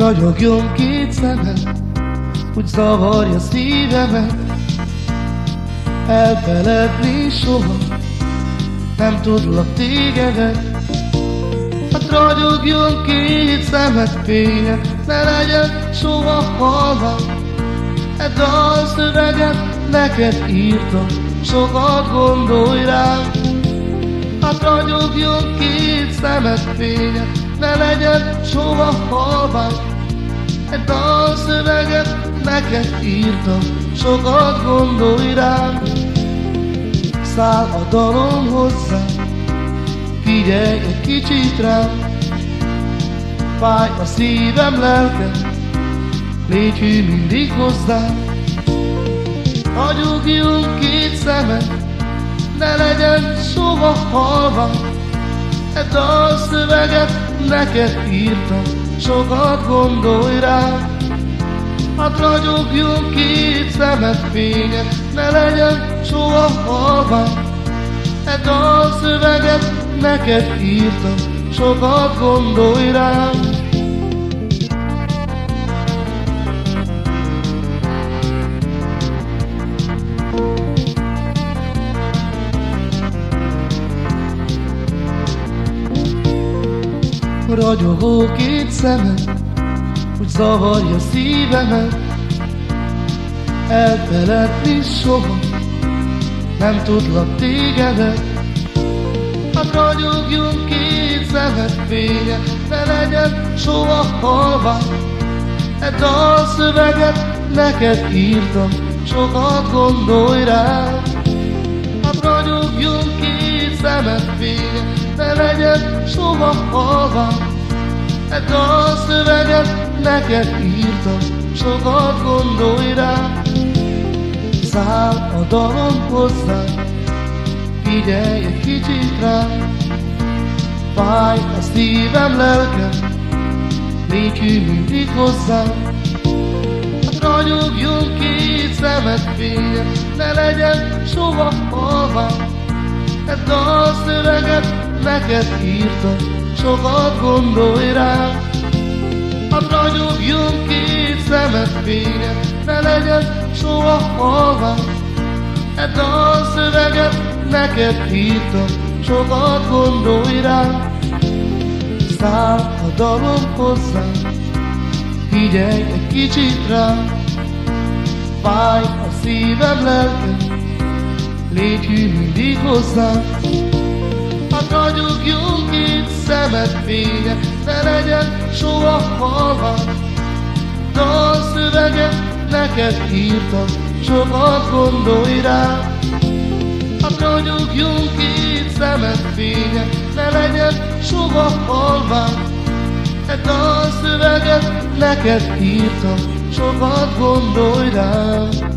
Ragyogjon két szemed, hogy zavarja szívemet. Elfeledni soha, nem tudlak tégedet. Hát ragyogjon két szemed fénye, ne legyen soha halva. E dalszöveget neked írtam, sokat gondolj rám. Hát ragyogjon két szemed fénye, ne legyen soha halvány. Egy dalszöveget neked írtam, sokat gondolj rám. Száll a dalom hozzá, figyelj egy kicsit rám. Fáj a szívem, lelkem, légy hű mindig hozzám. Hagyugjunk két szemet, ne legyen soha halva. E dalszöveget neked írtam, sokat gondolj rá. Hát ragyogjon két szemed fénye, ne legyen soha halva. E dalszöveget neked írtam, sokat gondolj rám. Ragyogó két szemed, hogy zavarja szívemet. Elfeledni soha, nem tudlak tégedet. Hát ragyogjon két szemed fénye, ne legyen soha halva. E dalszöveget neked írtam, sokat gondolj rá. Hát ragyogjon két szemed fénye, ne legyen soha halva. E dalszöveget neked írtam, sokat gondolj rá. Száll a dalom hozzá, figyelj egy kicsit rá. Fáj a szívem, lelkem, hű mindig hozzám. Szemed fénye, ne legyen soha halva. E dalszöveget neked írtam, sokat gondolj rá. Hát ragyogjon két szemed fénye, ne legyen soha halva. E dalszöveget neked írtam, sokat gondolj rá. Száll a dalom hozzám, figyelj egy kicsit rá. Fáj a szívem, lelkem, légy hű mindig hozzám. Hát ragyogjon két szemed fénye, ne legyen soha halva. Dalszöveget neked írtam, sokat gondolj rá. Hát ragyogjon két szemed fénye, ne legyen soha halva. E dalszöveget neked írtam, sokat gondolj rám.